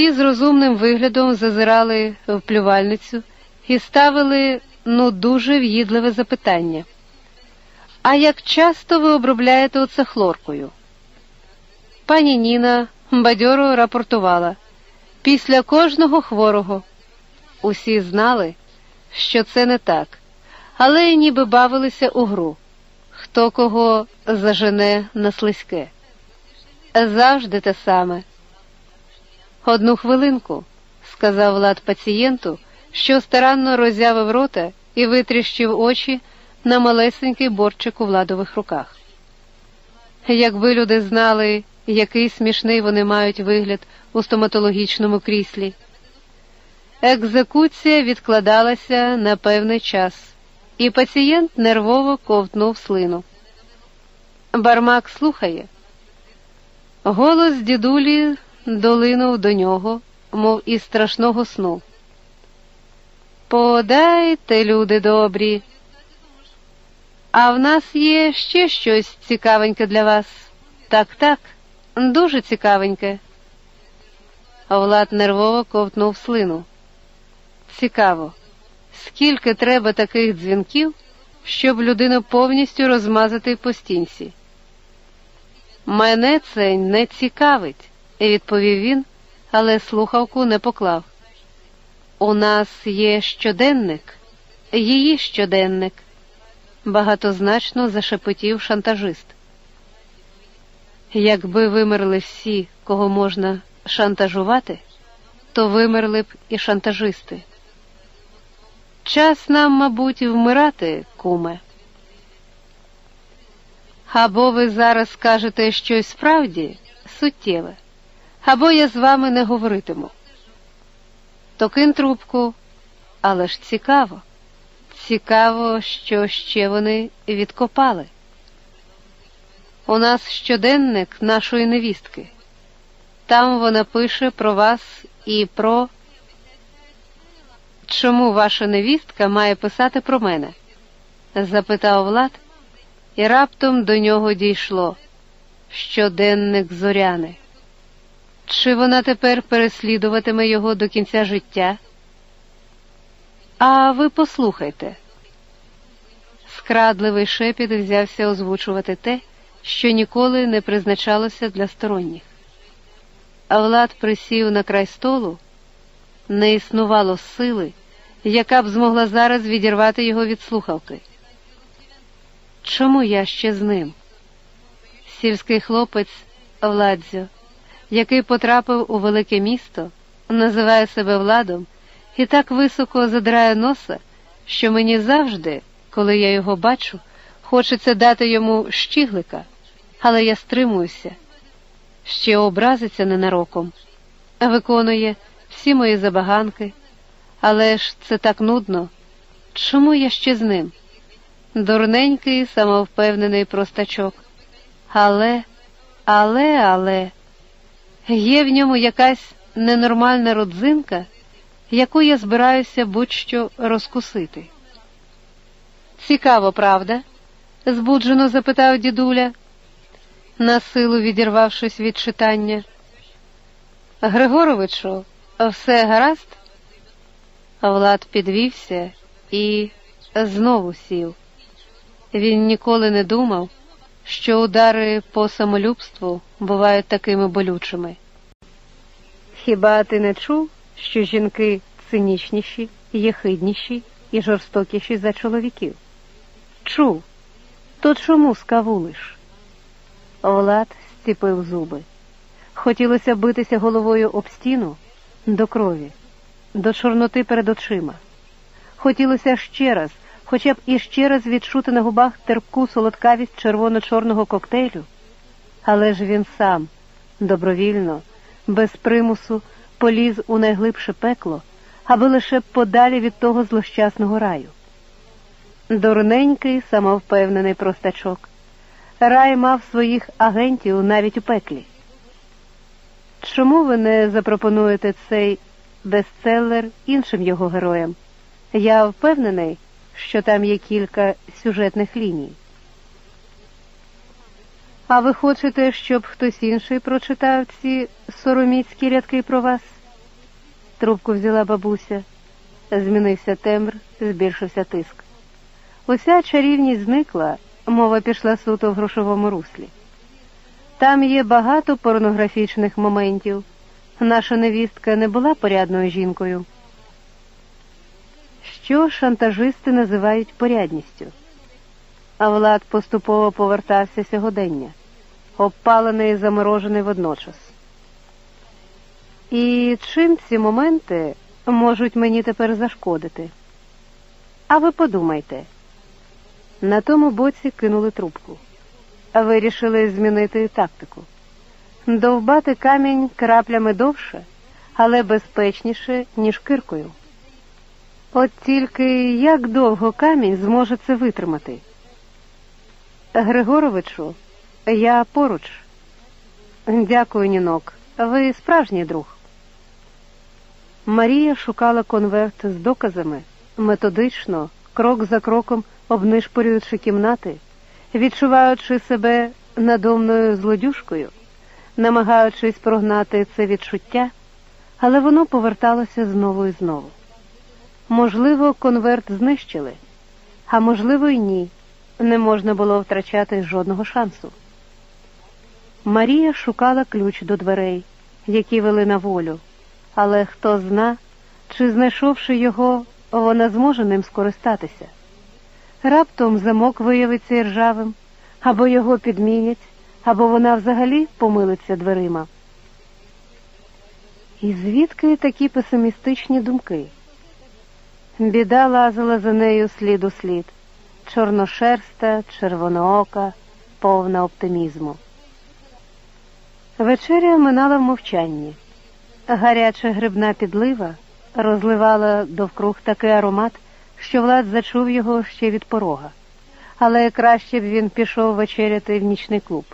Ті з розумним виглядом зазирали в плювальницю і ставили ну дуже в'їдливе запитання. А як часто ви обробляєте оце хлоркою? Пані Ніна бадьоро рапортувала після кожного хворого. Усі знали, що це не так, але ніби бавилися у гру хто кого зажене на слизьке. Завжди те саме. Одну хвилинку, сказав Влад пацієнту, що старанно роззявив рота і витріщив очі на малесенький борчик у владових руках. Якби люди знали, який смішний вони мають вигляд у стоматологічному кріслі. Екзекуція відкладалася на певний час, і пацієнт нервово ковтнув слину. Бармак слухає. Голос дідулі долинув до нього, мов із страшного сну. Подайте, люди добрі. А в нас є ще щось цікавеньке для вас. Так, так, дуже цікавеньке. Влад нервово ковтнув слину. Цікаво, скільки треба таких дзвінків, щоб людину повністю розмазати по стінці. Мене це не цікавить, відповів він, але слухавку не поклав. У нас є щоденник, її щоденник, багатозначно зашепотів шантажист. Якби вимерли всі, кого можна шантажувати, то вимерли б і шантажисти. Час нам, мабуть, вмирати, куме. Або ви зараз скажете щось справді суттєве, або я з вами не говоритиму. То кин трубку, але ж цікаво. Цікаво, що ще вони відкопали. У нас щоденник нашої невістки. Там вона пише про вас і про. Чому ваша невістка має писати про мене? запитав Влад, і раптом до нього дійшло щоденник зоряни. Чи вона тепер переслідуватиме його до кінця життя? А ви послухайте. Скрадливий шепіт взявся озвучувати те, що ніколи не призначалося для сторонніх. А Влад присів на край столу, не існувало сили, яка б змогла зараз відірвати його від слухавки. Чому я ще з ним? Сільський хлопець Владзьо, який потрапив у велике місто, називає себе владом і так високо задрає носа, що мені завжди, коли я його бачу, хочеться дати йому щіглика, але я стримуюся, ще образиться ненароком, виконує всі мої забаганки, але ж це так нудно. Чому я ще з ним? Дурненький, самовпевнений простачок. Але, але, але, є в ньому якась ненормальна родзинка, яку я збираюся будь-що розкусити. Цікаво, правда? збуджено запитав дідуля, на силу відірвавшись від читання. Григоровичу, все гаразд? Влад підвівся і знову сів. Він ніколи не думав, що удари по самолюбству бувають такими болючими. Хіба ти не чув, що жінки цинічніші, єхидніші і жорстокіші за чоловіків? Чув, то чому скавулиш? Влад стіпив зуби. Хотілося битися головою об стіну до крові, до чорноти перед очима. Хотілося ще раз хоча б іще раз відчути на губах терпку солодкавість червоно-чорного коктейлю, але ж він сам добровільно, без примусу, поліз у найглибше пекло, аби лише подалі від того злощасного раю. Дурненький, самовпевнений простачок. Рай мав своїх агентів навіть у пеклі. Чому ви не запропонуєте цей бестселер іншим його героям? Я впевнений що там є кілька сюжетних ліній. А ви хочете, щоб хтось інший прочитав ці сороміцькі рядки про вас? Трубку взяла бабуся. Змінився тембр, збільшився тиск. Уся чарівність зникла, мова пішла суто в грошовому руслі. Там є багато порнографічних моментів. Наша невістка не була порядною жінкою. Що шантажисти називають порядністю? А Влад поступово повертався сьогодення, обпалений і заморожений водночас. І чим ці моменти можуть мені тепер зашкодити? А ви подумайте. На тому боці кинули трубку, вирішили змінити тактику. Довбати камінь краплями довше, але безпечніше, ніж киркою. От тільки як довго камінь зможе це витримати? Григоровичу, я поруч. Дякую, нінок. Ви справжній друг. Марія шукала конверт з доказами, методично, крок за кроком обнишпорюючи кімнати, відчуваючи себе надомною злодюшкою, намагаючись прогнати це відчуття, але воно поверталося знову і знову. Можливо, конверт знищили, а можливо, й ні. Не можна було втрачати жодного шансу. Марія шукала ключ до дверей, які вели на волю, але хто зна, чи знайшовши його, вона зможе ним скористатися. Раптом замок виявиться ржавим, або його підмінять, або вона взагалі помилиться дверима. І звідки такі песимістичні думки? Біда лазила за нею слід у слід, чорношерста, червоноока, повна оптимізму. Вечеря минала в мовчанні. Гаряча грибна підлива розливала довкруг такий аромат, що Влад зачув його ще від порога, але краще б він пішов вечеряти в нічний клуб.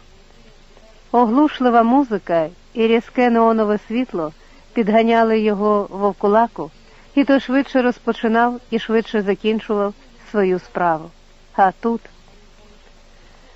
Оглушлива музика і різке неонове світло підганяли його вовкулаку, і то швидше розпочинав і швидше закінчував свою справу. А тут.